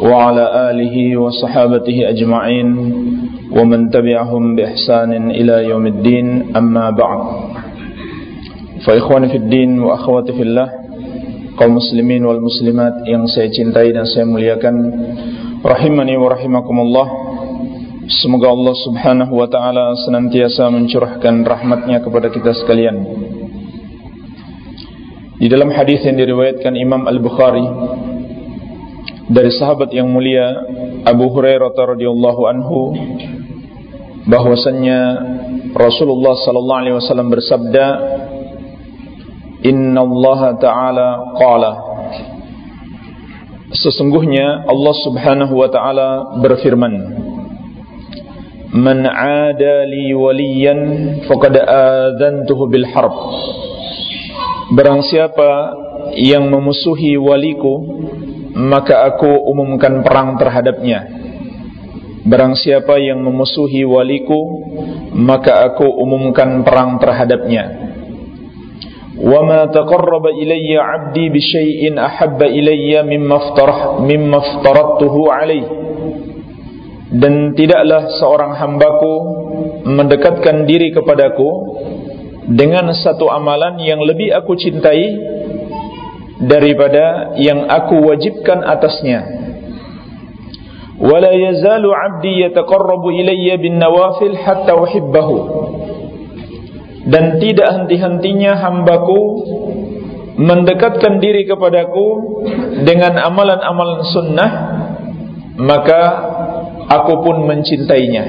وعلى آله وصحابته أجمعين ومن تبعهم بإحسان إلى يوم الدين أما بعد فإخواني في الدين وأخواتي في الله kaum muslimin wal muslimat yang saya cintai dan saya muliakan rahimani wa rahimakumullah semoga Allah subhanahu wa ta'ala senantiasa mencurahkan rahmatnya kepada kita sekalian di dalam hadis yang diriwayatkan Imam Al-Bukhari dari sahabat yang mulia Abu Hurairah radhiyallahu anhu bahwasannya Rasulullah sallallahu alaihi wasallam bersabda Inna Allah Ta'ala qala. Sesungguhnya Allah Subhanahu wa taala berfirman Man 'ada li waliyan faqad adzantuhu bil harb. Barang siapa yang memusuhi waliku maka aku umumkan perang terhadapnya Barang siapa yang memusuhi waliku maka aku umumkan perang terhadapnya وما تقرب إلي عبدي بشيء أحب إلي مما افترح مما افترضته عليه dan tidaklah seorang hambaku mendekatkan diri kepadaku dengan satu amalan yang lebih aku cintai daripada yang aku wajibkan atasnya. Wala yazalu 'abdi yataqarrabu ilayya bin nawafil hatta uhibbahu. Dan tidak henti-hentinya hambaku mendekatkan diri kepadaku dengan amalan-amalan sunnah maka aku pun mencintainya.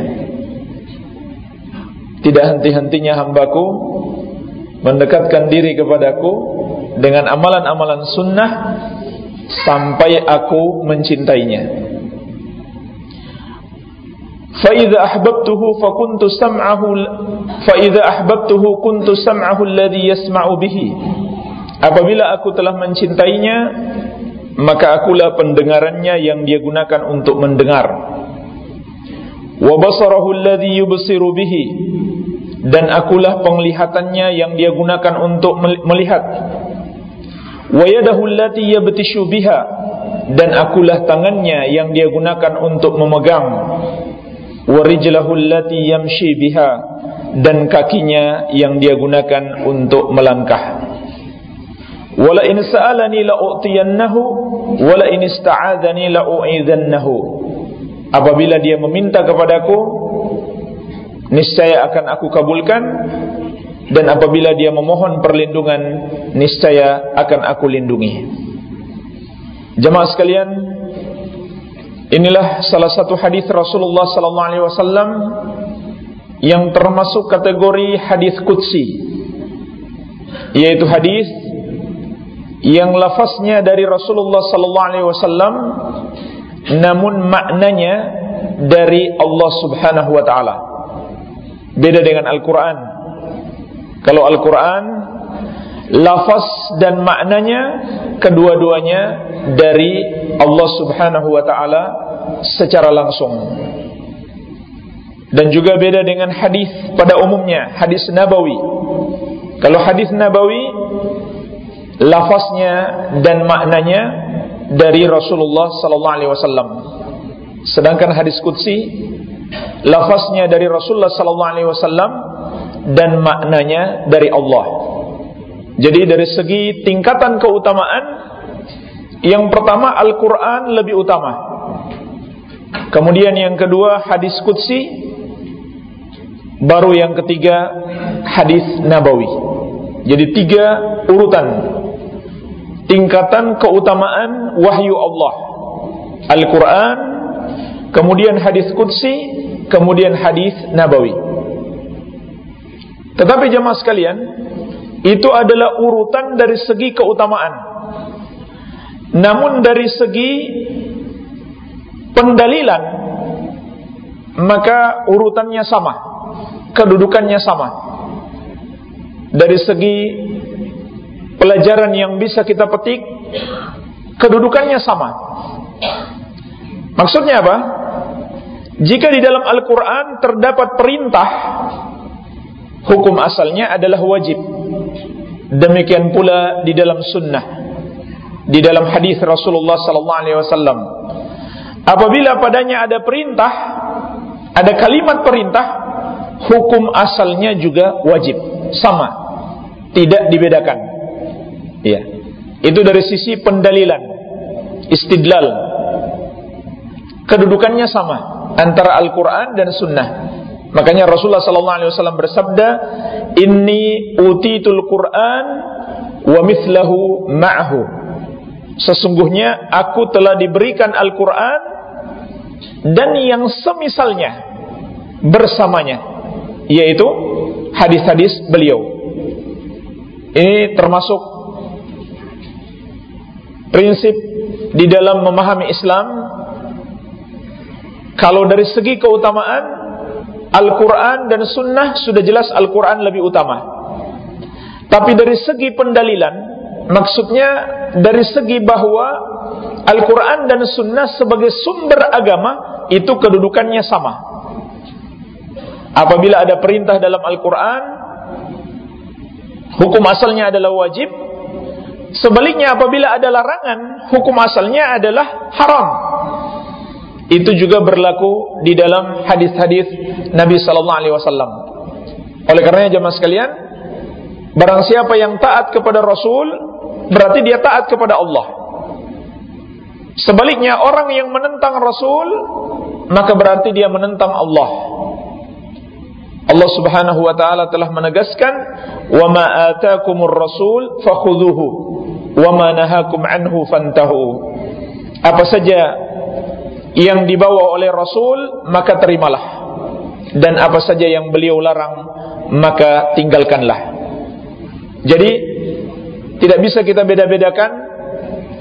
Tidak henti-hentinya hambaku mendekatkan diri kepadaku dengan amalan-amalan sunnah sampai aku mencintainya فإذا أحببته فكنت سمعه فإذا أحببته كنت سمعه الذي يسمع به Apabila aku telah mencintainya maka akulah pendengarannya yang dia gunakan untuk mendengar wa basarahu alladhi yubsiru bihi dan akulah penglihatannya yang dia gunakan untuk melihat wa yadahu allati yabtishu biha. Dan akulah tangannya yang dia gunakan untuk memegang. Warijlahu allati yamshi biha. Dan kakinya yang dia gunakan untuk melangkah. Wala in sa'alani la u'tiyannahu wala in ista'adzani la u'idzannahu apabila dia meminta kepadaku niscaya akan aku kabulkan dan apabila dia memohon perlindungan niscaya akan aku lindungi jemaah sekalian Inilah salah satu hadis Rasulullah sallallahu alaihi wasallam yang termasuk kategori hadis qudsi yaitu hadis yang lafaznya dari Rasulullah sallallahu alaihi wasallam namun maknanya dari Allah Subhanahu wa taala. Beda dengan Al-Qur'an. Kalau Al-Qur'an lafaz dan maknanya kedua-duanya dari Allah Subhanahu wa taala secara langsung. Dan juga beda dengan hadis pada umumnya, hadis nabawi. Kalau hadis nabawi lafaznya dan maknanya dari Rasulullah sallallahu alaihi wasallam. Sedangkan hadis qudsi lafaznya dari Rasulullah sallallahu alaihi wasallam dan maknanya dari Allah. Jadi dari segi tingkatan keutamaan yang pertama Al-Qur'an lebih utama. Kemudian yang kedua hadis qudsi baru yang ketiga hadis nabawi. Jadi tiga urutan tingkatan keutamaan wahyu Allah. Al-Qur'an, kemudian hadis qudsi, kemudian hadis nabawi. Tetapi jemaah sekalian, itu adalah urutan dari segi keutamaan. Namun dari segi pendalilan maka urutannya sama, kedudukannya sama. Dari segi pelajaran yang bisa kita petik, kedudukannya sama. Maksudnya apa? Jika di dalam Al-Quran terdapat perintah, hukum asalnya adalah wajib. Demikian pula di dalam sunnah, di dalam hadis Rasulullah Sallallahu Alaihi Wasallam. Apabila padanya ada perintah, ada kalimat perintah, hukum asalnya juga wajib, sama, tidak dibedakan. Ya, itu dari sisi pendalilan, istidlal, kedudukannya sama antara Al-Quran dan Sunnah. Makanya Rasulullah Sallallahu Alaihi Wasallam bersabda, Inni utitul Quran wa mithlahu ma'hu. Sesungguhnya aku telah diberikan Al-Quran dan yang semisalnya bersamanya, yaitu hadis-hadis beliau. Ini termasuk prinsip di dalam memahami Islam kalau dari segi keutamaan Al-Quran dan Sunnah sudah jelas Al-Quran lebih utama. Tapi dari segi pendalilan, maksudnya dari segi bahwa Al-Quran dan Sunnah sebagai sumber agama itu kedudukannya sama. Apabila ada perintah dalam Al-Quran, hukum asalnya adalah wajib. Sebaliknya apabila ada larangan, hukum asalnya adalah haram. Itu juga berlaku di dalam hadis-hadis Nabi sallallahu alaihi wasallam. Oleh karenanya jemaah sekalian, barang siapa yang taat kepada Rasul, berarti dia taat kepada Allah. Sebaliknya orang yang menentang Rasul, maka berarti dia menentang Allah. Allah Subhanahu wa taala telah menegaskan, "Wa ma ataakumur rasul fakhudhuhu wa ma nahakum anhu fantahu." Apa saja yang dibawa oleh Rasul maka terimalah. Dan apa saja yang beliau larang maka tinggalkanlah. Jadi tidak bisa kita beda-bedakan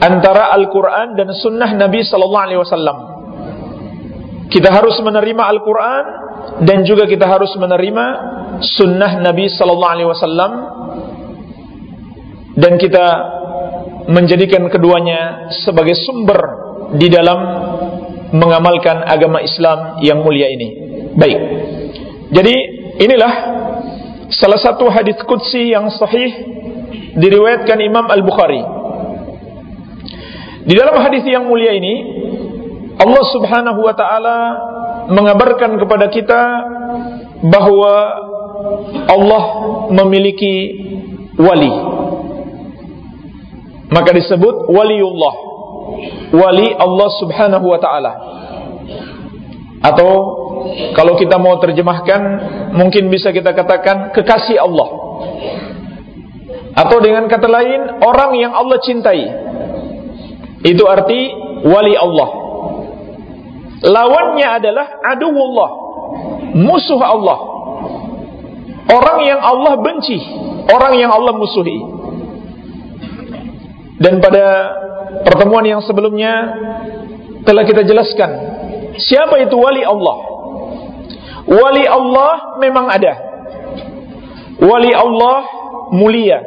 antara Al-Quran dan Sunnah Nabi Sallallahu Alaihi Wasallam. Kita harus menerima Al-Quran dan juga kita harus menerima Sunnah Nabi Sallallahu Alaihi Wasallam. Dan kita menjadikan keduanya sebagai sumber di dalam mengamalkan agama Islam yang mulia ini. Baik. Jadi inilah salah satu hadis qudsi yang sahih diriwayatkan Imam Al-Bukhari. Di dalam hadis yang mulia ini Allah Subhanahu wa taala mengabarkan kepada kita bahwa Allah memiliki wali. Maka disebut waliullah wali Allah Subhanahu wa taala. Atau kalau kita mau terjemahkan mungkin bisa kita katakan kekasih Allah. Atau dengan kata lain orang yang Allah cintai. Itu arti wali Allah. Lawannya adalah aduwullah. Musuh Allah. Orang yang Allah benci, orang yang Allah musuhi. Dan pada pertemuan yang sebelumnya telah kita jelaskan siapa itu wali Allah. Wali Allah memang ada. Wali Allah mulia.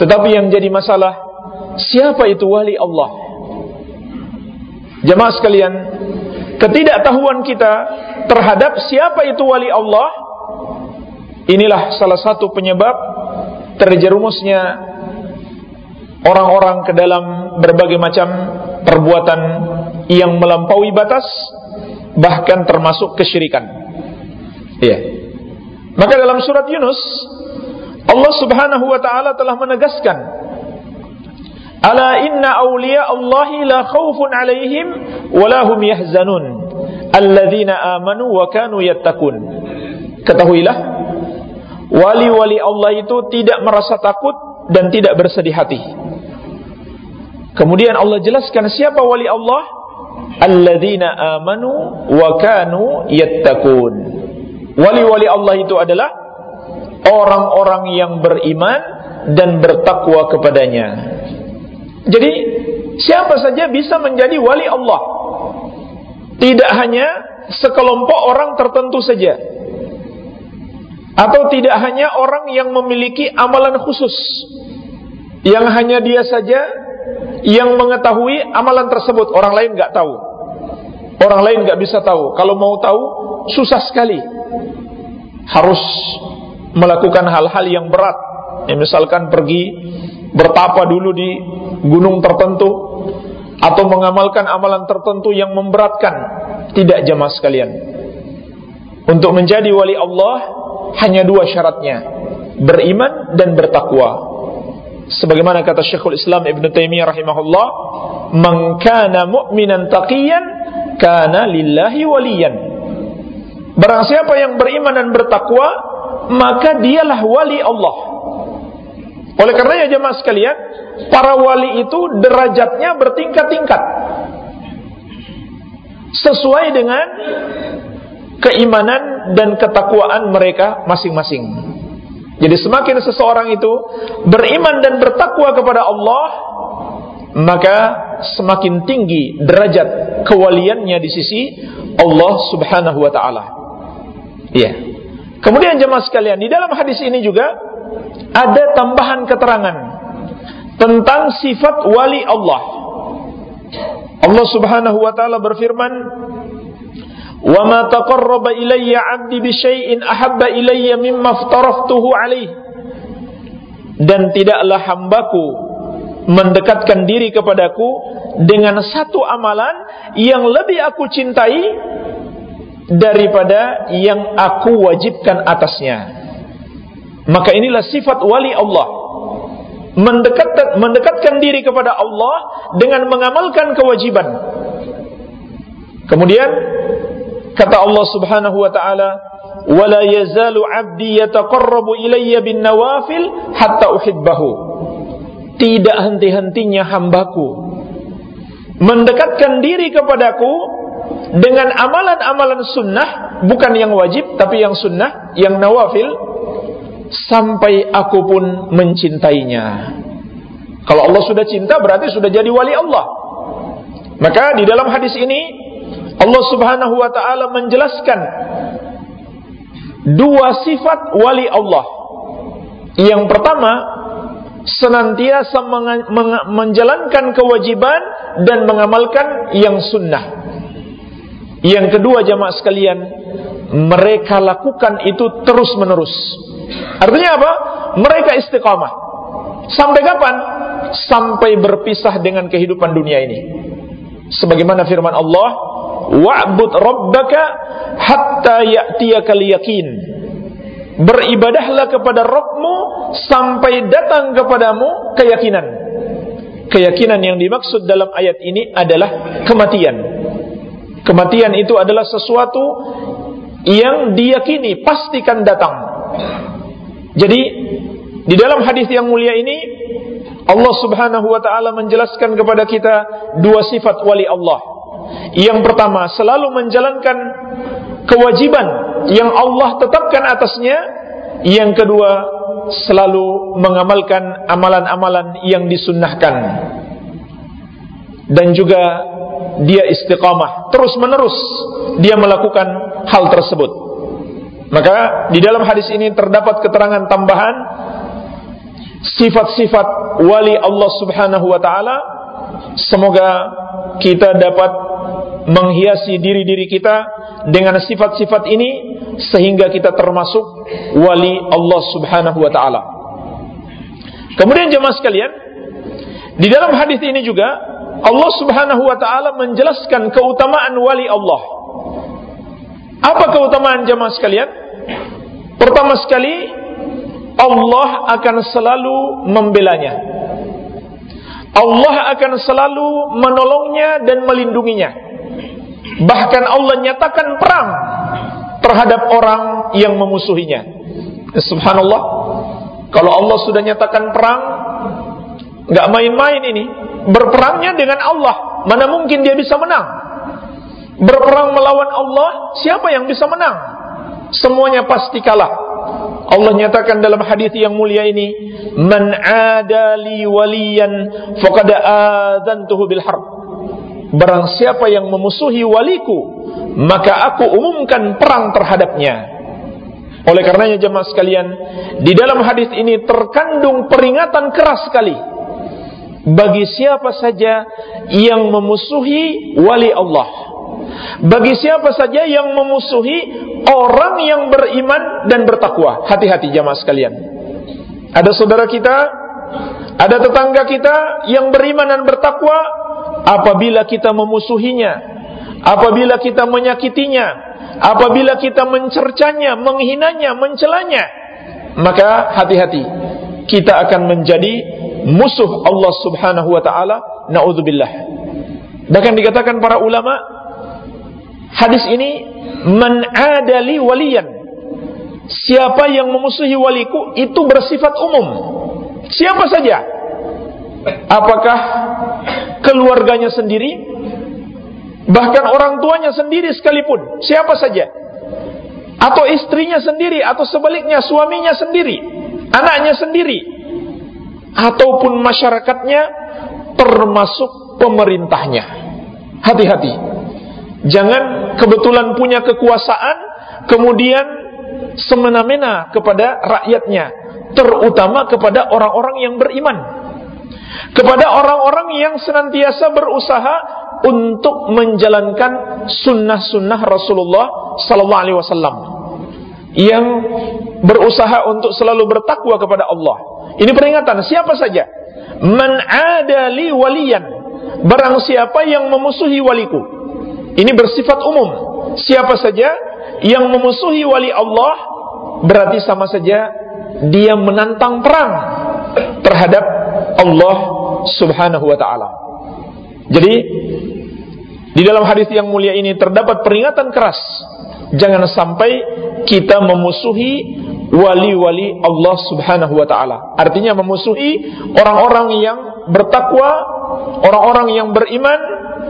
Tetapi yang jadi masalah siapa itu wali Allah? Jemaah sekalian, ketidaktahuan kita terhadap siapa itu wali Allah inilah salah satu penyebab terjerumusnya orang-orang ke dalam berbagai macam perbuatan yang melampaui batas bahkan termasuk kesyirikan. Iya. Maka dalam surat Yunus Allah Subhanahu wa taala telah menegaskan Ala inna awliya Allahi la khawfun alaihim wa la yahzanun alladzina amanu wa kanu yattaqun. Ketahuilah wali-wali Allah itu tidak merasa takut dan tidak bersedih hati. Kemudian Allah jelaskan siapa wali Allah? Alladzina amanu wa kanu yattaqun. Wali-wali Allah itu adalah orang-orang yang beriman dan bertakwa kepadanya. Jadi siapa saja bisa menjadi wali Allah. Tidak hanya sekelompok orang tertentu saja. Atau tidak hanya orang yang memiliki amalan khusus. Yang hanya dia saja yang mengetahui amalan tersebut. Orang lain nggak tahu. Orang lain nggak bisa tahu. Kalau mau tahu, susah sekali. Harus melakukan hal-hal yang berat. Ya, misalkan pergi bertapa dulu di gunung tertentu atau mengamalkan amalan tertentu yang memberatkan. Tidak jamaah sekalian. Untuk menjadi wali Allah hanya dua syaratnya. Beriman dan bertakwa. Sebagaimana kata Syekhul Islam Ibn Taimiyah rahimahullah, "Man kana mu'minan taqiyan kana lillahi waliyan." Barang siapa yang beriman dan bertakwa, maka dialah wali Allah. Oleh karenanya jemaah sekalian, para wali itu derajatnya bertingkat-tingkat. Sesuai dengan keimanan dan ketakwaan mereka masing-masing. Jadi semakin seseorang itu beriman dan bertakwa kepada Allah, maka semakin tinggi derajat kewaliannya di sisi Allah Subhanahu wa taala. Iya. Kemudian jemaah sekalian, di dalam hadis ini juga ada tambahan keterangan tentang sifat wali Allah. Allah Subhanahu wa taala berfirman, Wa ma taqarraba ilayya 'abdi bi syai'in ahabba ilayya mimma. Dan tidaklah hambaku mendekatkan diri kepadaku dengan satu amalan yang lebih aku cintai daripada yang aku wajibkan atasnya. Maka inilah sifat wali Allah. Mendekat, mendekatkan diri kepada Allah dengan mengamalkan kewajiban. Kemudian Kata Allah Subhanahu wa taala, "Wala yazalu 'abdi yataqarrabu ilayya bin nawafil hatta uhibbahu." Tidak henti-hentinya hambaku mendekatkan diri kepadaku dengan amalan-amalan sunnah, bukan yang wajib tapi yang sunnah, yang nawafil sampai aku pun mencintainya. Kalau Allah sudah cinta berarti sudah jadi wali Allah. Maka di dalam hadis ini Allah Subhanahu wa taala menjelaskan dua sifat wali Allah. Yang pertama, senantiasa menjalankan kewajiban dan mengamalkan yang sunnah. Yang kedua jamaah sekalian, mereka lakukan itu terus-menerus. Artinya apa? Mereka istiqamah. Sampai kapan? Sampai berpisah dengan kehidupan dunia ini. Sebagaimana firman Allah, wa'bud rabbaka hatta ya'tiyakal yakin beribadahlah kepada Rabbmu sampai datang kepadamu keyakinan. Keyakinan yang dimaksud dalam ayat ini adalah kematian. Kematian itu adalah sesuatu yang diyakini pastikan datang. Jadi di dalam hadis yang mulia ini Allah Subhanahu wa taala menjelaskan kepada kita dua sifat wali Allah yang pertama, selalu menjalankan kewajiban yang Allah tetapkan atasnya. Yang kedua, selalu mengamalkan amalan-amalan yang disunnahkan. Dan juga dia istiqamah, terus-menerus dia melakukan hal tersebut. Maka di dalam hadis ini terdapat keterangan tambahan sifat-sifat wali Allah Subhanahu wa taala. Semoga kita dapat menghiasi diri-diri kita dengan sifat-sifat ini sehingga kita termasuk wali Allah Subhanahu wa taala. Kemudian jemaah sekalian, di dalam hadis ini juga Allah Subhanahu wa taala menjelaskan keutamaan wali Allah. Apa keutamaan jemaah sekalian? Pertama sekali, Allah akan selalu membelanya. Allah akan selalu menolongnya dan melindunginya. Bahkan Allah nyatakan perang terhadap orang yang memusuhinya. Subhanallah. Kalau Allah sudah nyatakan perang, nggak main-main ini. Berperangnya dengan Allah, mana mungkin dia bisa menang? Berperang melawan Allah, siapa yang bisa menang? Semuanya pasti kalah. Allah nyatakan dalam hadis yang mulia ini, "Man adali waliyan faqad adzantuhu bil harb." Barang siapa yang memusuhi waliku, maka aku umumkan perang terhadapnya. Oleh karenanya jemaah sekalian, di dalam hadis ini terkandung peringatan keras sekali bagi siapa saja yang memusuhi wali Allah. Bagi siapa saja yang memusuhi orang yang beriman dan bertakwa. Hati-hati jemaah sekalian. Ada saudara kita, ada tetangga kita yang beriman dan bertakwa, apabila kita memusuhinya, apabila kita menyakitinya, apabila kita mencercanya, menghinanya, mencelanya, maka hati-hati kita akan menjadi musuh Allah Subhanahu wa taala. Nauzubillah. Bahkan dikatakan para ulama hadis ini man adali waliyan. Siapa yang memusuhi waliku itu bersifat umum. Siapa saja. Apakah keluarganya sendiri, bahkan orang tuanya sendiri sekalipun, siapa saja, atau istrinya sendiri, atau sebaliknya suaminya sendiri, anaknya sendiri, ataupun masyarakatnya, termasuk pemerintahnya. Hati-hati, jangan kebetulan punya kekuasaan, kemudian semena-mena kepada rakyatnya, terutama kepada orang-orang yang beriman kepada orang-orang yang senantiasa berusaha untuk menjalankan sunnah-sunnah Rasulullah Sallallahu Alaihi Wasallam yang berusaha untuk selalu bertakwa kepada Allah. Ini peringatan siapa saja man adali waliyan barang siapa yang memusuhi waliku. Ini bersifat umum. Siapa saja yang memusuhi wali Allah berarti sama saja dia menantang perang terhadap Allah Subhanahu wa taala. Jadi di dalam hadis yang mulia ini terdapat peringatan keras jangan sampai kita memusuhi wali-wali Allah Subhanahu wa taala. Artinya memusuhi orang-orang yang bertakwa, orang-orang yang beriman,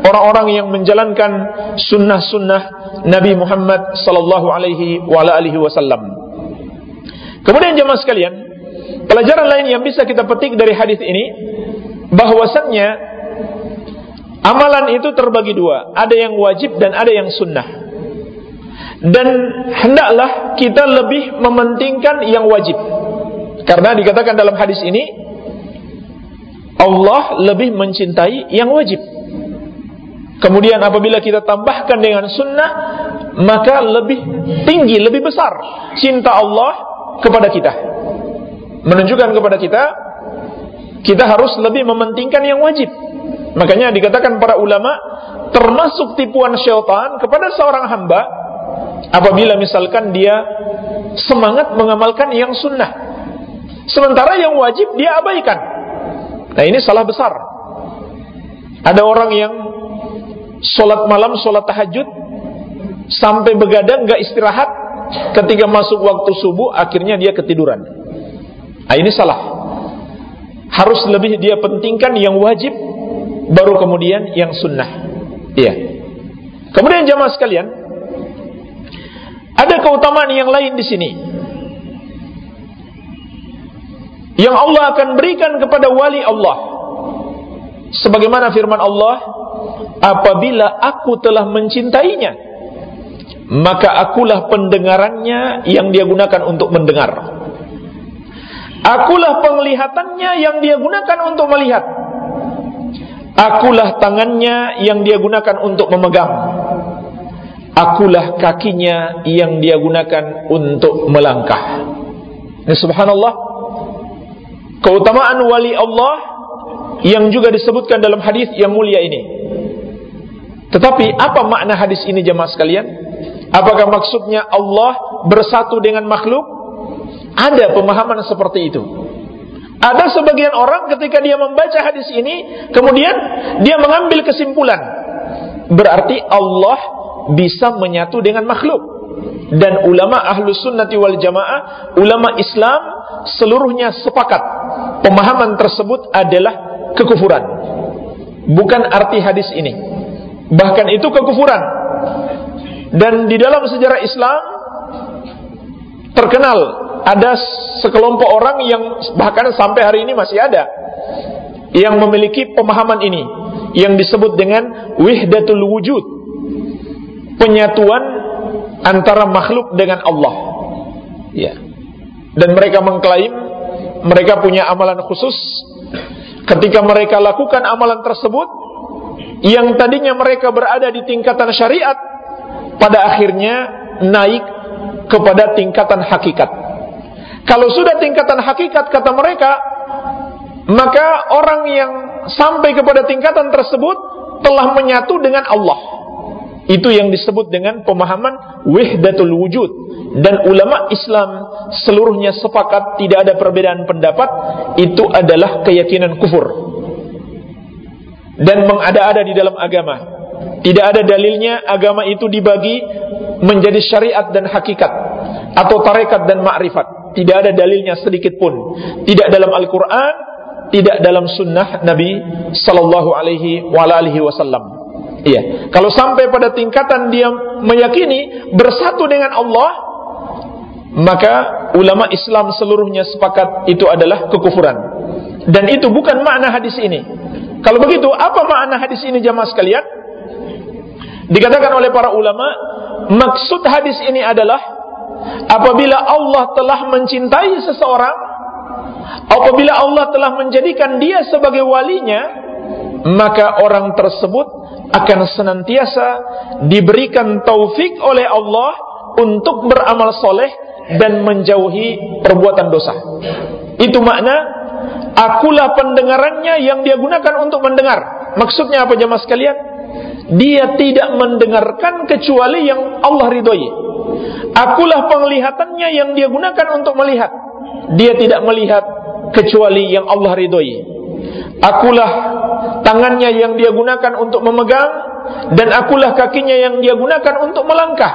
orang-orang yang menjalankan sunnah-sunnah Nabi Muhammad sallallahu alaihi wasallam. Kemudian jemaah sekalian, pelajaran lain yang bisa kita petik dari hadis ini bahwasannya amalan itu terbagi dua, ada yang wajib dan ada yang sunnah. Dan hendaklah kita lebih mementingkan yang wajib. Karena dikatakan dalam hadis ini Allah lebih mencintai yang wajib. Kemudian apabila kita tambahkan dengan sunnah Maka lebih tinggi, lebih besar Cinta Allah kepada kita Menunjukkan kepada kita kita harus lebih mementingkan yang wajib. Makanya dikatakan para ulama termasuk tipuan syaitan kepada seorang hamba apabila misalkan dia semangat mengamalkan yang sunnah. Sementara yang wajib dia abaikan. Nah ini salah besar. Ada orang yang sholat malam, sholat tahajud sampai begadang gak istirahat ketika masuk waktu subuh akhirnya dia ketiduran. Nah ini salah harus lebih dia pentingkan yang wajib baru kemudian yang sunnah. Iya. Kemudian jamaah sekalian, ada keutamaan yang lain di sini. Yang Allah akan berikan kepada wali Allah. Sebagaimana firman Allah, apabila aku telah mencintainya, maka akulah pendengarannya yang dia gunakan untuk mendengar. Akulah penglihatannya yang dia gunakan untuk melihat. Akulah tangannya yang dia gunakan untuk memegang. Akulah kakinya yang dia gunakan untuk melangkah. Ini subhanallah. Keutamaan wali Allah yang juga disebutkan dalam hadis yang mulia ini. Tetapi apa makna hadis ini jemaah sekalian? Apakah maksudnya Allah bersatu dengan makhluk? Ada pemahaman seperti itu. Ada sebagian orang ketika dia membaca hadis ini, kemudian dia mengambil kesimpulan. Berarti Allah bisa menyatu dengan makhluk. Dan ulama ahlu sunnati wal jamaah, ulama Islam seluruhnya sepakat. Pemahaman tersebut adalah kekufuran. Bukan arti hadis ini. Bahkan itu kekufuran. Dan di dalam sejarah Islam terkenal ada sekelompok orang yang bahkan sampai hari ini masih ada yang memiliki pemahaman ini yang disebut dengan wihdatul wujud. Penyatuan antara makhluk dengan Allah. Ya. Dan mereka mengklaim mereka punya amalan khusus ketika mereka lakukan amalan tersebut yang tadinya mereka berada di tingkatan syariat pada akhirnya naik kepada tingkatan hakikat. Kalau sudah tingkatan hakikat kata mereka, maka orang yang sampai kepada tingkatan tersebut telah menyatu dengan Allah. Itu yang disebut dengan pemahaman wahdatul wujud dan ulama Islam seluruhnya sepakat tidak ada perbedaan pendapat itu adalah keyakinan kufur dan mengada-ada di dalam agama. Tidak ada dalilnya agama itu dibagi menjadi syariat dan hakikat atau tarekat dan ma'rifat. Tidak ada dalilnya sedikit pun. Tidak dalam Al-Qur'an, tidak dalam sunnah Nabi sallallahu alaihi wasallam. Iya. Kalau sampai pada tingkatan dia meyakini bersatu dengan Allah, maka ulama Islam seluruhnya sepakat itu adalah kekufuran. Dan itu bukan makna hadis ini. Kalau begitu, apa makna hadis ini jamaah sekalian? Dikatakan oleh para ulama, maksud hadis ini adalah apabila Allah telah mencintai seseorang, apabila Allah telah menjadikan dia sebagai walinya, maka orang tersebut akan senantiasa diberikan taufik oleh Allah untuk beramal soleh dan menjauhi perbuatan dosa. Itu makna akulah pendengarannya yang dia gunakan untuk mendengar. Maksudnya apa jemaah sekalian? Dia tidak mendengarkan kecuali yang Allah ridhoi. Akulah penglihatannya yang dia gunakan untuk melihat. Dia tidak melihat kecuali yang Allah ridhoi. Akulah tangannya yang dia gunakan untuk memegang dan akulah kakinya yang dia gunakan untuk melangkah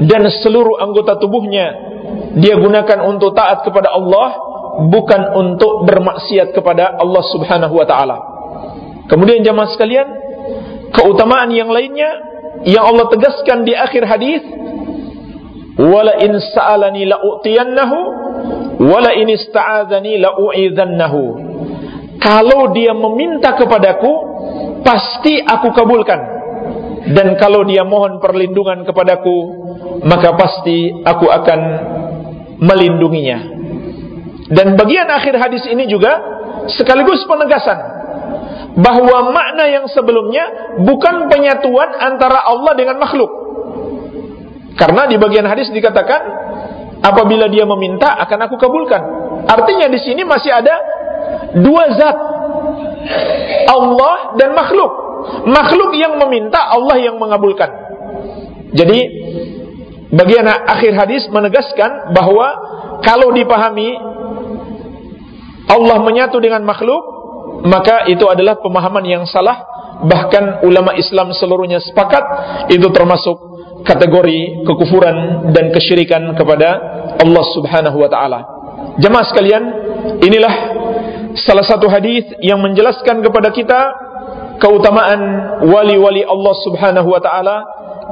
dan seluruh anggota tubuhnya dia gunakan untuk taat kepada Allah bukan untuk bermaksiat kepada Allah Subhanahu wa taala. Kemudian jemaah sekalian, keutamaan yang lainnya yang Allah tegaskan di akhir hadis, "Wala in sa'alani la'utiyannahu, wala in ista'adzani la'u'idzannahu." Kalau dia meminta kepadaku, pasti aku kabulkan. Dan kalau dia mohon perlindungan kepadaku, maka pasti aku akan melindunginya. Dan bagian akhir hadis ini juga sekaligus penegasan bahwa makna yang sebelumnya bukan penyatuan antara Allah dengan makhluk. Karena di bagian hadis dikatakan apabila dia meminta akan aku kabulkan. Artinya di sini masih ada dua zat Allah dan makhluk makhluk yang meminta Allah yang mengabulkan jadi bagian akhir hadis menegaskan bahwa kalau dipahami Allah menyatu dengan makhluk maka itu adalah pemahaman yang salah bahkan ulama Islam seluruhnya sepakat itu termasuk kategori kekufuran dan kesyirikan kepada Allah Subhanahu wa taala. Jemaah sekalian, inilah salah satu hadis yang menjelaskan kepada kita keutamaan wali-wali Allah Subhanahu wa taala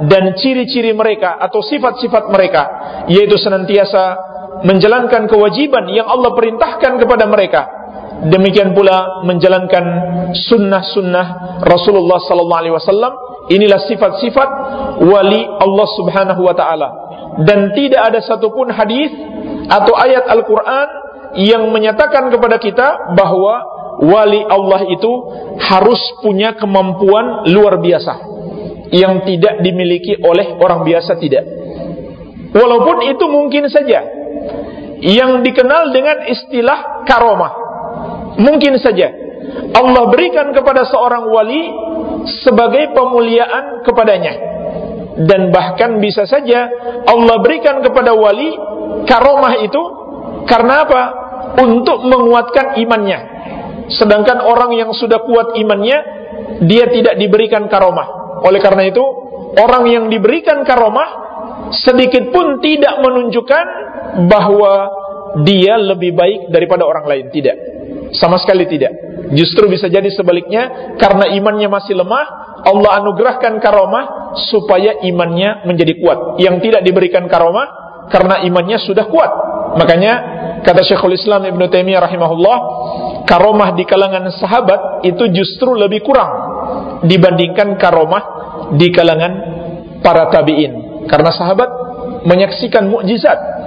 dan ciri-ciri mereka atau sifat-sifat mereka yaitu senantiasa menjalankan kewajiban yang Allah perintahkan kepada mereka demikian pula menjalankan sunnah-sunnah Rasulullah sallallahu alaihi wasallam inilah sifat-sifat wali Allah Subhanahu wa taala dan tidak ada satupun hadis atau ayat Al-Qur'an yang menyatakan kepada kita bahwa wali Allah itu harus punya kemampuan luar biasa yang tidak dimiliki oleh orang biasa tidak. Walaupun itu mungkin saja yang dikenal dengan istilah karomah. Mungkin saja Allah berikan kepada seorang wali sebagai pemuliaan kepadanya. Dan bahkan bisa saja Allah berikan kepada wali karomah itu karena apa? Untuk menguatkan imannya. Sedangkan orang yang sudah kuat imannya, dia tidak diberikan karomah. Oleh karena itu, orang yang diberikan karomah sedikit pun tidak menunjukkan bahwa dia lebih baik daripada orang lain. Tidak. Sama sekali tidak. Justru bisa jadi sebaliknya, karena imannya masih lemah, Allah anugerahkan karomah supaya imannya menjadi kuat. Yang tidak diberikan karomah, karena imannya sudah kuat. Makanya kata Syekhul Islam Ibn Taimiyah rahimahullah, karomah di kalangan sahabat itu justru lebih kurang dibandingkan karomah di kalangan para tabi'in. Karena sahabat menyaksikan mukjizat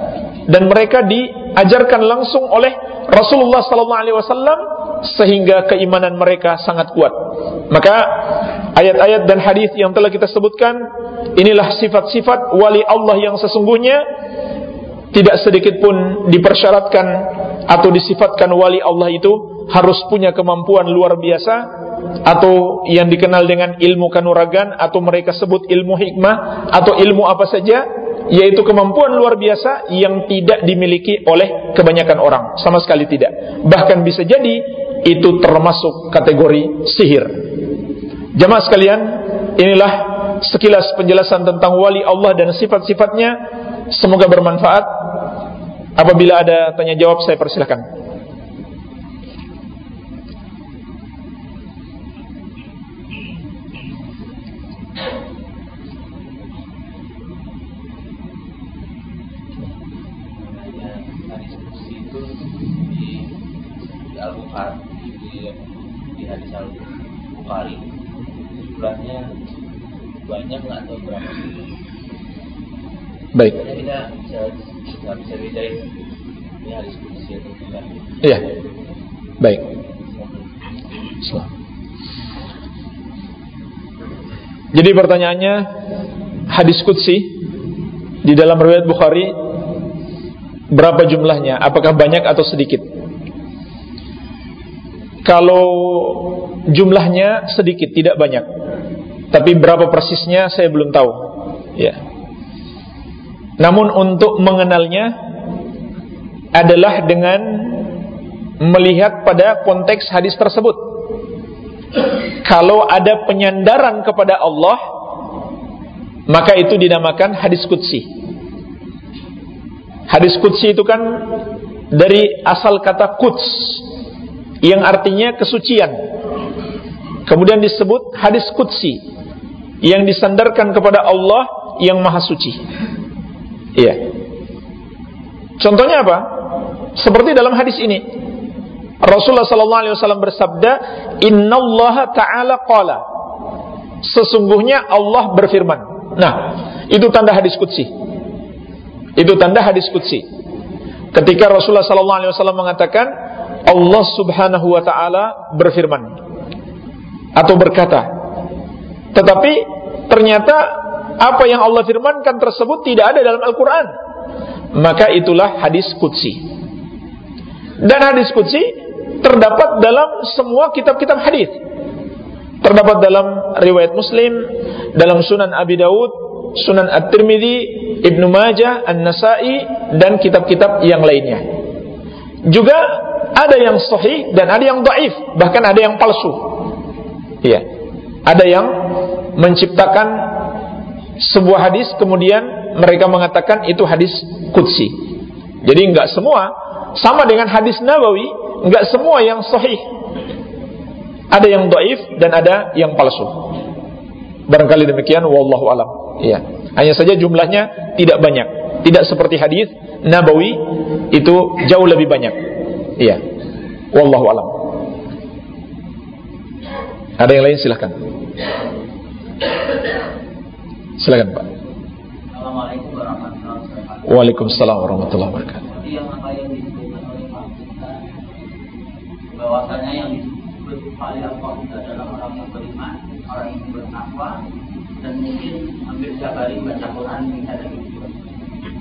dan mereka diajarkan langsung oleh Rasulullah sallallahu alaihi wasallam sehingga keimanan mereka sangat kuat. Maka ayat-ayat dan hadis yang telah kita sebutkan inilah sifat-sifat wali Allah yang sesungguhnya tidak sedikit pun dipersyaratkan atau disifatkan wali Allah itu harus punya kemampuan luar biasa atau yang dikenal dengan ilmu kanuragan atau mereka sebut ilmu hikmah atau ilmu apa saja yaitu kemampuan luar biasa yang tidak dimiliki oleh kebanyakan orang sama sekali tidak bahkan bisa jadi itu termasuk kategori sihir jamaah sekalian inilah sekilas penjelasan tentang wali Allah dan sifat-sifatnya Semoga bermanfaat. Apabila ada tanya jawab saya persilahkan. Banyak nggak atau berapa Baik. Iya. Baik. Jadi pertanyaannya hadis qudsi di dalam riwayat Bukhari berapa jumlahnya? Apakah banyak atau sedikit? Kalau jumlahnya sedikit, tidak banyak. Tapi berapa persisnya saya belum tahu. Ya. Namun untuk mengenalnya adalah dengan melihat pada konteks hadis tersebut. Kalau ada penyandaran kepada Allah, maka itu dinamakan hadis kutsi. Hadis kutsi itu kan dari asal kata kuts yang artinya kesucian. Kemudian disebut hadis kutsi yang disandarkan kepada Allah yang maha suci. Iya. Contohnya apa? Seperti dalam hadis ini. Rasulullah sallallahu alaihi wasallam bersabda, "Innallaha ta'ala qala." Sesungguhnya Allah berfirman. Nah, itu tanda hadis qudsi. Itu tanda hadis qudsi. Ketika Rasulullah sallallahu alaihi wasallam mengatakan, Allah Subhanahu wa taala berfirman atau berkata. Tetapi ternyata apa yang Allah firmankan tersebut tidak ada dalam Al-Quran. Maka itulah hadis kudsi dan hadis kudsi terdapat dalam semua kitab-kitab hadis. Terdapat dalam riwayat Muslim dalam Sunan Abi Dawud Sunan At-Tirmidzi Ibnu Majah An-Nasai dan kitab-kitab yang lainnya. Juga ada yang sahih dan ada yang dhaif bahkan ada yang palsu iya ada yang menciptakan sebuah hadis kemudian mereka mengatakan itu hadis kutsi. Jadi enggak semua sama dengan hadis Nabawi, enggak semua yang sahih. Ada yang doif dan ada yang palsu. Barangkali demikian wallahu alam. Iya. Hanya saja jumlahnya tidak banyak. Tidak seperti hadis Nabawi itu jauh lebih banyak. Iya. Wallahu alam. Ada yang lain silahkan. Silakan Pak. Assalamualaikum warahmatullahi wabarakatuh. Waalaikumsalam warahmatullahi wabarakatuh. yang apa yang disebutkan oleh Pak bahwasanya yang disebut paling Allah itu adalah orang yang beriman, orang yang bertakwa, dan mungkin hampir setiap hari baca Quran bisa dari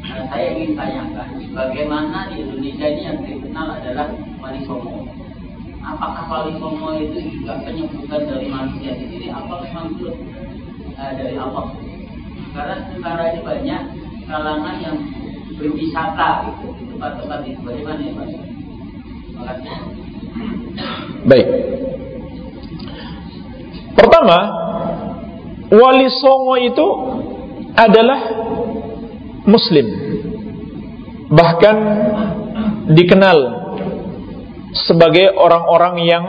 saya ingin tanyakan, bagaimana di Indonesia ini yang dikenal adalah wali songo. Apakah wali songo itu juga penyebutan dari manusia sendiri, apa memang itu uh, dari Allah? Karena sekarang ini banyak kalangan yang berwisata gitu di tempat-tempat itu. Bagaimana ya Pak? Terima kasih. Baik. Pertama, wali songo itu adalah muslim. Bahkan dikenal sebagai orang-orang yang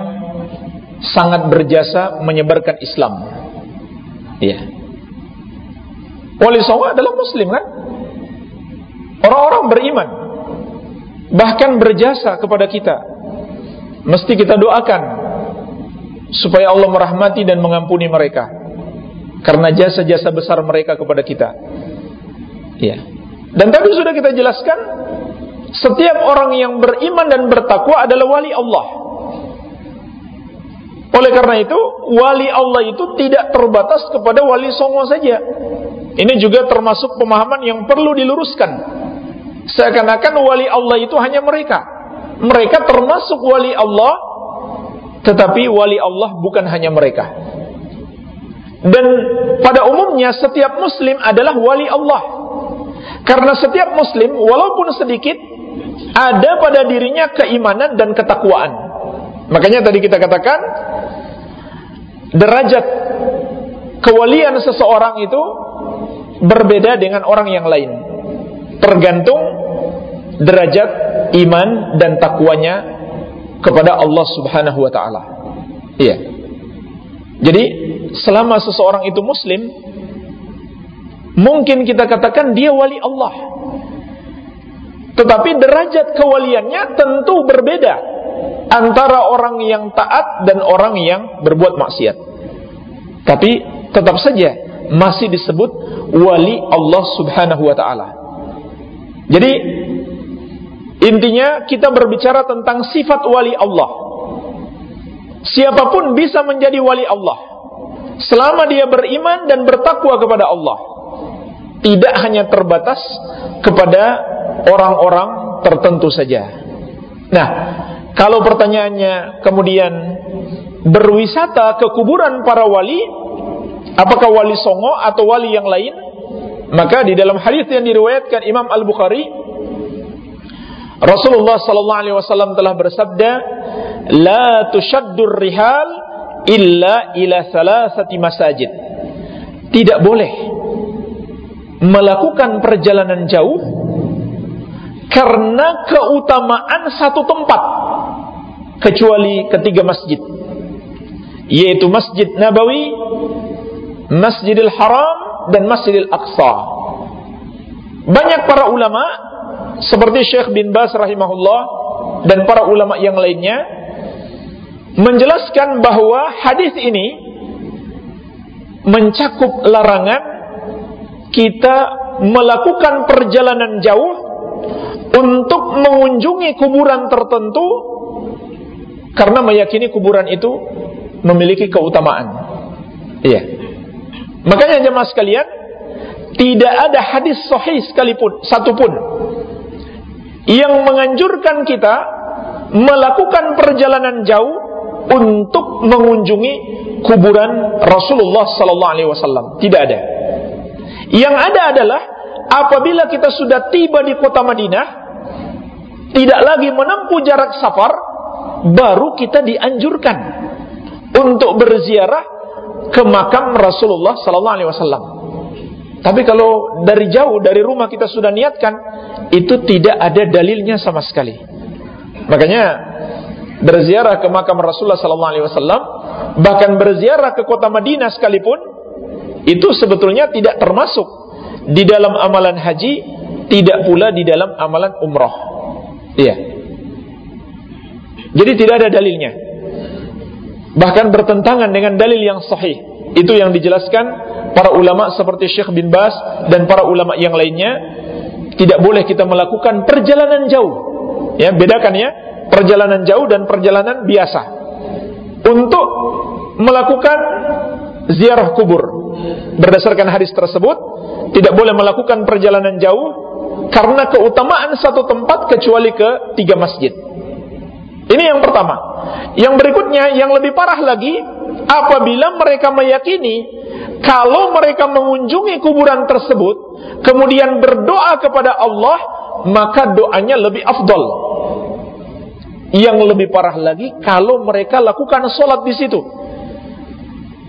sangat berjasa menyebarkan Islam. Iya. Wali songo adalah muslim kan? Orang-orang beriman Bahkan berjasa kepada kita Mesti kita doakan supaya Allah merahmati dan mengampuni mereka karena jasa-jasa besar mereka kepada kita. Ya. Dan tadi sudah kita jelaskan setiap orang yang beriman dan bertakwa adalah wali Allah. Oleh karena itu, wali Allah itu tidak terbatas kepada wali songo saja. Ini juga termasuk pemahaman yang perlu diluruskan. Seakan-akan wali Allah itu hanya mereka. Mereka termasuk wali Allah, tetapi wali Allah bukan hanya mereka. Dan pada umumnya setiap muslim adalah wali Allah. Karena setiap muslim walaupun sedikit ada pada dirinya keimanan dan ketakwaan. Makanya tadi kita katakan derajat kewalian seseorang itu berbeda dengan orang yang lain. Tergantung derajat iman dan takwanya kepada Allah Subhanahu wa taala. Iya. Jadi selama seseorang itu muslim mungkin kita katakan dia wali Allah. Tetapi derajat kewaliannya tentu berbeda antara orang yang taat dan orang yang berbuat maksiat. Tapi tetap saja masih disebut wali Allah Subhanahu wa taala. Jadi intinya kita berbicara tentang sifat wali Allah. Siapa pun bisa menjadi wali Allah selama dia beriman dan bertakwa kepada Allah. Tidak hanya terbatas kepada orang-orang tertentu saja. Nah, kalau pertanyaannya kemudian berwisata ke kuburan para wali, apakah wali Songo atau wali yang lain? Maka di dalam hadis yang diriwayatkan Imam Al Bukhari, Rasulullah Sallallahu Alaihi Wasallam telah bersabda, "La tushaddur rihal illa ila salasati masajid." Tidak boleh melakukan perjalanan jauh karena keutamaan satu tempat kecuali ketiga masjid yaitu Masjid Nabawi, Masjidil Haram dan Masjidil Aqsa. Banyak para ulama seperti Syekh bin Bas rahimahullah dan para ulama yang lainnya menjelaskan bahwa hadis ini mencakup larangan kita melakukan perjalanan jauh untuk mengunjungi kuburan tertentu karena meyakini kuburan itu memiliki keutamaan. Iya. Makanya jemaah sekalian, tidak ada hadis sahih sekalipun satu pun yang menganjurkan kita melakukan perjalanan jauh untuk mengunjungi kuburan Rasulullah sallallahu alaihi wasallam. Tidak ada. Yang ada adalah apabila kita sudah tiba di kota Madinah, tidak lagi menempuh jarak safar, baru kita dianjurkan untuk berziarah ke makam Rasulullah sallallahu alaihi wasallam. Tapi kalau dari jauh dari rumah kita sudah niatkan, itu tidak ada dalilnya sama sekali. Makanya berziarah ke makam Rasulullah sallallahu alaihi wasallam, bahkan berziarah ke kota Madinah sekalipun, itu sebetulnya tidak termasuk di dalam amalan haji, tidak pula di dalam amalan umrah. Iya. Jadi tidak ada dalilnya bahkan bertentangan dengan dalil yang sahih. Itu yang dijelaskan para ulama seperti Syekh bin Bas dan para ulama yang lainnya tidak boleh kita melakukan perjalanan jauh. Ya, bedakan ya, perjalanan jauh dan perjalanan biasa. Untuk melakukan ziarah kubur. Berdasarkan hadis tersebut, tidak boleh melakukan perjalanan jauh karena keutamaan satu tempat kecuali ke tiga masjid. Ini yang pertama. Yang berikutnya, yang lebih parah lagi, apabila mereka meyakini kalau mereka mengunjungi kuburan tersebut, kemudian berdoa kepada Allah, maka doanya lebih afdol. Yang lebih parah lagi, kalau mereka lakukan sholat di situ.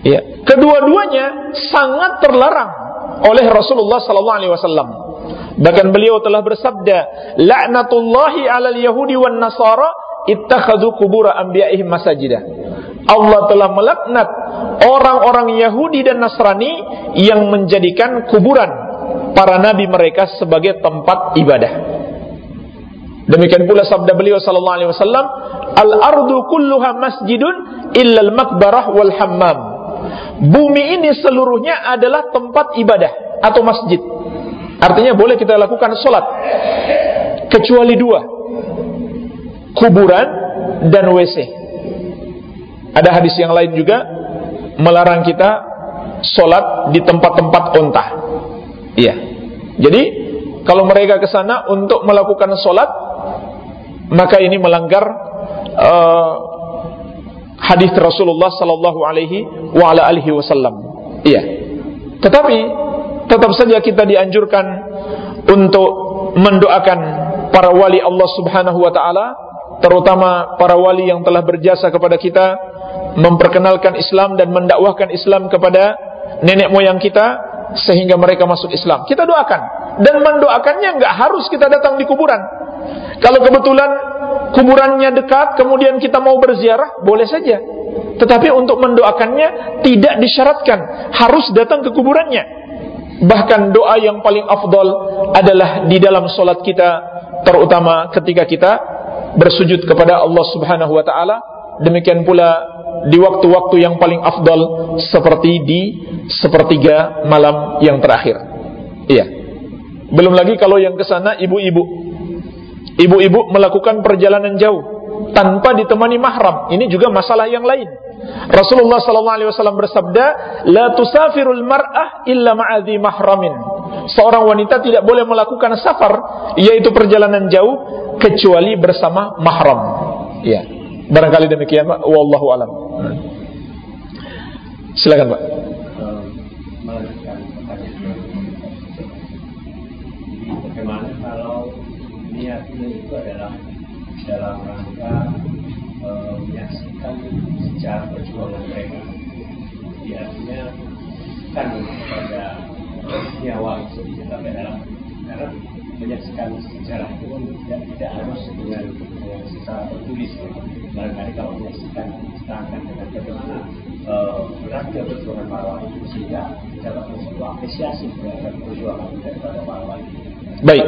Ya. Kedua-duanya sangat terlarang oleh Rasulullah Sallallahu Alaihi Wasallam. Bahkan beliau telah bersabda, "Laknatullahi alal Yahudi wan Nasara ittakhadhu kubura anbiya'ihim masajidah. Allah telah melaknat orang-orang Yahudi dan Nasrani yang menjadikan kuburan para nabi mereka sebagai tempat ibadah. Demikian pula sabda beliau sallallahu alaihi wasallam, "Al-ardu kulluha masjidun illa al-maqbarah wal hammam." Bumi ini seluruhnya adalah tempat ibadah atau masjid. Artinya boleh kita lakukan sholat kecuali dua, kuburan dan WC. Ada hadis yang lain juga melarang kita sholat di tempat-tempat onta. Iya. Jadi kalau mereka ke sana untuk melakukan sholat, maka ini melanggar uh, hadis Rasulullah Sallallahu Alaihi Wasallam. Iya. Tetapi tetap saja kita dianjurkan untuk mendoakan para wali Allah Subhanahu Wa Taala, terutama para wali yang telah berjasa kepada kita, memperkenalkan Islam dan mendakwahkan Islam kepada nenek moyang kita sehingga mereka masuk Islam. Kita doakan dan mendoakannya nggak harus kita datang di kuburan. Kalau kebetulan kuburannya dekat, kemudian kita mau berziarah, boleh saja. Tetapi untuk mendoakannya tidak disyaratkan harus datang ke kuburannya. Bahkan doa yang paling afdol adalah di dalam solat kita, terutama ketika kita bersujud kepada Allah Subhanahu wa taala. Demikian pula di waktu-waktu yang paling afdal seperti di sepertiga malam yang terakhir. Iya. Belum lagi kalau yang ke sana ibu-ibu. Ibu-ibu melakukan perjalanan jauh tanpa ditemani mahram. Ini juga masalah yang lain. Rasulullah sallallahu alaihi wasallam bersabda, "La tusafirul mar'ah illa ma'adhi mahramin." Seorang wanita tidak boleh melakukan safar yaitu perjalanan jauh kecuali bersama mahram. Ya. Barangkali demikian, Pak. Wallahu alam. Silakan, Pak. Dalam rangka uh, menyaksikan sejarah perjuangan mereka. Jadi artinya kan pada nyawa itu sampai dalam karena menyaksikan sejarah itu pun tidak, tidak harus dengan, dengan secara tertulis. Barangkali kalau menyaksikan setangkan dengan bagaimana uh, beratnya perjuangan para wali itu sehingga dapat sebuah apresiasi terhadap perjuangan daripada para wali. Baik.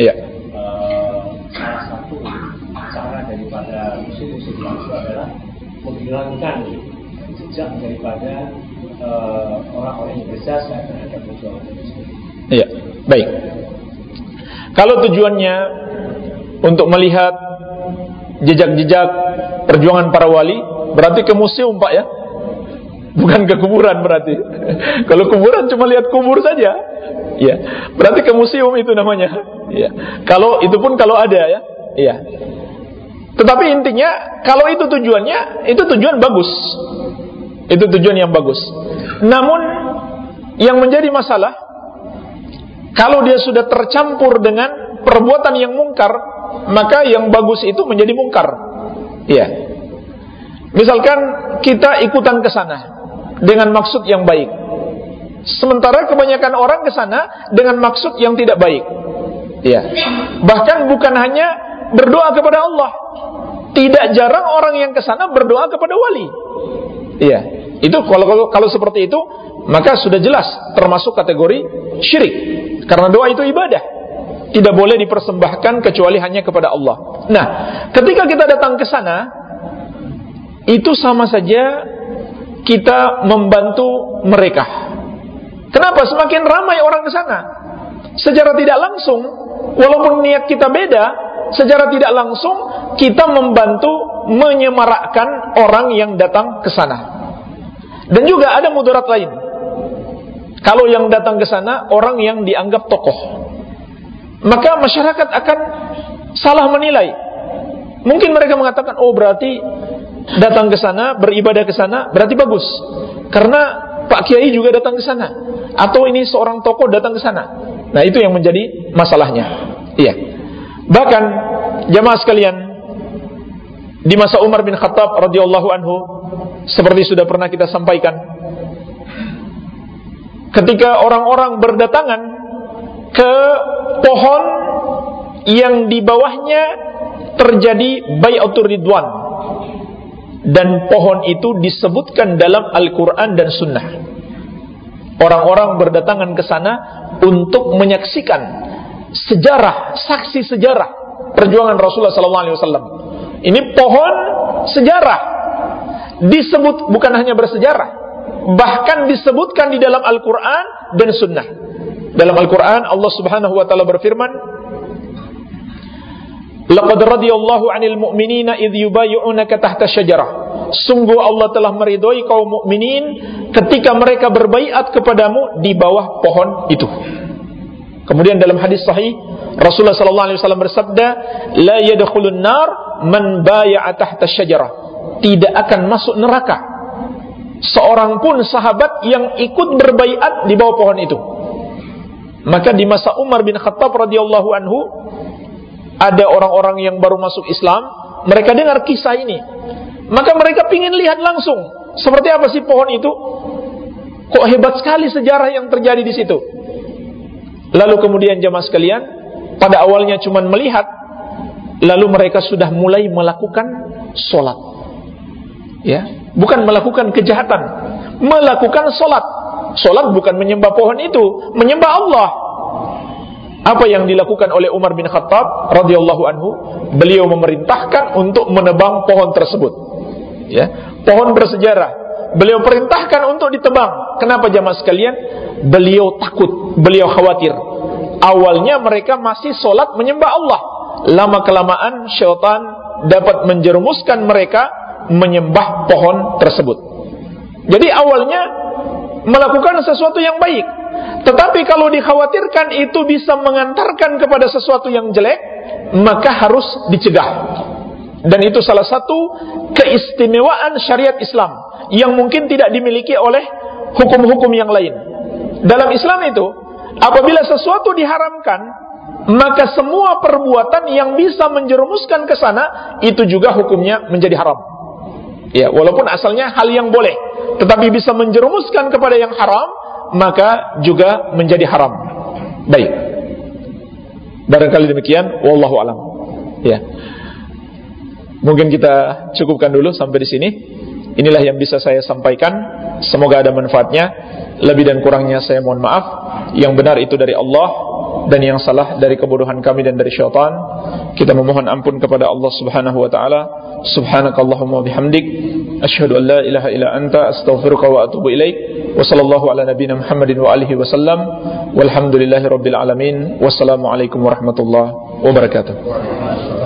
Iya. Itu adalah menghilangkan jejak daripada orang-orang uh, yang berjasa terhadap perjuangan. Iya. Baik. Kalau tujuannya untuk melihat jejak-jejak perjuangan para wali, berarti ke museum Pak ya? Bukan ke kuburan berarti. Kalau kuburan cuma lihat kubur saja. Ya, berarti ke museum itu namanya. Ya. Kalau itu pun kalau ada ya. Iya. Tetapi intinya kalau itu tujuannya, itu tujuan bagus. Itu tujuan yang bagus. Namun yang menjadi masalah kalau dia sudah tercampur dengan perbuatan yang mungkar, maka yang bagus itu menjadi mungkar. Iya. Misalkan kita ikutan ke sana dengan maksud yang baik. Sementara kebanyakan orang ke sana dengan maksud yang tidak baik. Iya. Bahkan bukan hanya berdoa kepada Allah. Tidak jarang orang yang ke sana berdoa kepada wali. Iya. Itu kalau, kalau kalau seperti itu maka sudah jelas termasuk kategori syirik. Karena doa itu ibadah. Tidak boleh dipersembahkan kecuali hanya kepada Allah. Nah, ketika kita datang ke sana, itu sama saja kita membantu mereka. Kenapa? Semakin ramai orang ke sana. Secara tidak langsung, walaupun niat kita beda, secara tidak langsung kita membantu menyemarakkan orang yang datang ke sana. Dan juga ada mudarat lain. Kalau yang datang ke sana orang yang dianggap tokoh, maka masyarakat akan salah menilai. Mungkin mereka mengatakan, oh berarti datang ke sana, beribadah ke sana, berarti bagus. Karena Pak Kiai juga datang ke sana. Atau ini seorang tokoh datang ke sana. Nah itu yang menjadi masalahnya. Iya. Bahkan jamaah sekalian di masa Umar bin Khattab radhiyallahu anhu seperti sudah pernah kita sampaikan ketika orang-orang berdatangan ke pohon yang di bawahnya terjadi bayatul ridwan dan pohon itu disebutkan dalam Al-Quran dan Sunnah. Orang-orang berdatangan ke sana untuk menyaksikan sejarah, saksi sejarah perjuangan Rasulullah SAW. Ini pohon sejarah disebut bukan hanya bersejarah, bahkan disebutkan di dalam Al-Quran dan Sunnah. Dalam Al-Quran Allah Subhanahu Wa Taala berfirman, Laqad radiyallahu 'anil mu'minina idh yubayyi'unaka tahta syajarah. Sungguh Allah telah meridhoi kaum mukminin ketika mereka berbaiat kepadamu di bawah pohon itu. Kemudian dalam hadis sahih Rasulullah sallallahu alaihi wasallam bersabda, "La yadkhulun nar man baya'a tahta syajarah." Tidak akan masuk neraka seorang pun sahabat yang ikut berbaiat di bawah pohon itu. Maka di masa Umar bin Khattab radhiyallahu anhu ada orang-orang yang baru masuk Islam, mereka dengar kisah ini. Maka mereka ingin lihat langsung seperti apa sih pohon itu? Kok hebat sekali sejarah yang terjadi di situ. Lalu kemudian jamaah sekalian, pada awalnya cuma melihat, lalu mereka sudah mulai melakukan sholat. Ya, bukan melakukan kejahatan, melakukan sholat. Sholat bukan menyembah pohon itu, menyembah Allah. Apa yang dilakukan oleh Umar bin Khattab radhiyallahu anhu? Beliau memerintahkan untuk menebang pohon tersebut. Ya, pohon bersejarah. Beliau perintahkan untuk ditebang. Kenapa jamaah sekalian? Beliau takut, beliau khawatir. Awalnya mereka masih solat menyembah Allah. Lama kelamaan syaitan dapat menjerumuskan mereka menyembah pohon tersebut. Jadi awalnya melakukan sesuatu yang baik. Tetapi kalau dikhawatirkan itu bisa mengantarkan kepada sesuatu yang jelek, maka harus dicegah. Dan itu salah satu keistimewaan syariat Islam yang mungkin tidak dimiliki oleh hukum-hukum yang lain. Dalam Islam itu, apabila sesuatu diharamkan, maka semua perbuatan yang bisa menjerumuskan ke sana itu juga hukumnya menjadi haram. Ya, walaupun asalnya hal yang boleh, tetapi bisa menjerumuskan kepada yang haram, maka juga menjadi haram. Baik. Barangkali demikian, wallahu alam. Ya. Mungkin kita cukupkan dulu sampai di sini. Inilah yang bisa saya sampaikan. Semoga ada manfaatnya. Lebih dan kurangnya saya mohon maaf. Yang benar itu dari Allah dan yang salah dari kebodohan kami dan dari syaitan. Kita memohon ampun kepada Allah Subhanahu wa taala. Subhanakallahumma bihamdik asyhadu an la ilaha illa anta astaghfiruka wa atubu ilaik. Wa ala nabiyyina Muhammadin wa alihi wasallam. Walhamdulillahirabbil alamin. Wassalamualaikum warahmatullahi wabarakatuh.